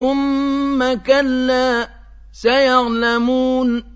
ثُمَّ كَلَّا سَيَعْلَمُونَ